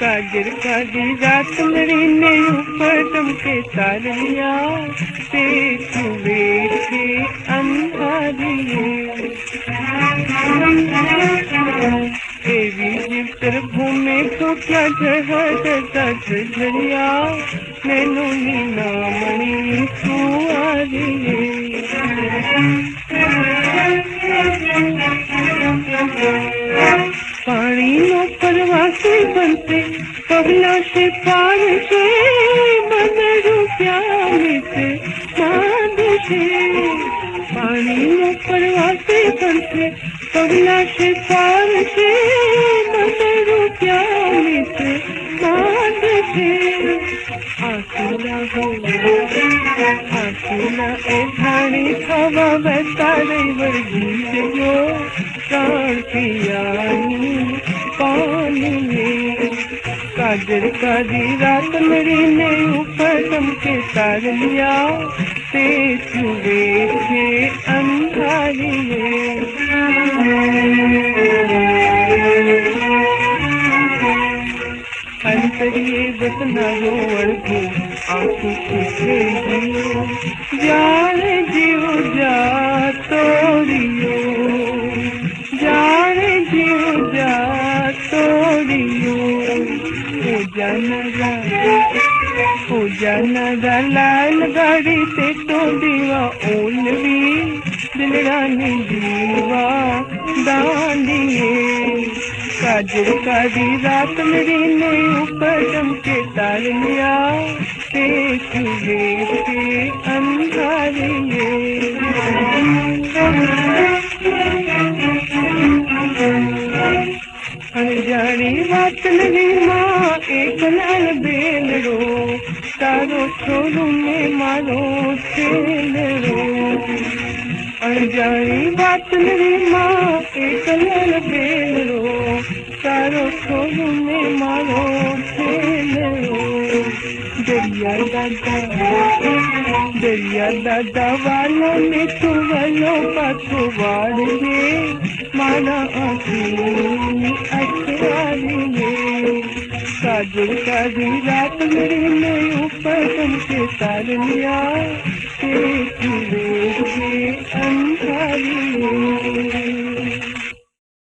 काजर काली रात मेरी ने ऊपर चमके तारिया से जितर घूमे तो क्या झरिया। मैनू नीना मणि पानी नो परवासे बनते पगला से पार से बाँध से। पानी नो बनते पगला से पार से प्यामित बाँध से आसुला आसुला ए पियानी पानी में। काजर रात मेरी ने ऊपर चमके तार लिया थे अंधारी अंतरिए बसना हो अड़को आँखों जाने जियो जा तोड़ियो जाने जियो जा तोड़ियो। हो जाना हो जाना लाल गाड़ी से तो दांडिए काजल काली रात मेरी ने ऊपर चमके तार लिया ते सुबह के अंधारिए अनजानी बात नहीं माँ एक लाल बेल रो। तारो छोरू में मारो खेल रो। अनजानी बात नहीं माँ एक लाल बेल तारो छोरू में मारो खेल रो दरिया दादा दरिया दादा वालों ने तो वालों का तो वाड़ में माना आखिरी अखबारी काजल काली रात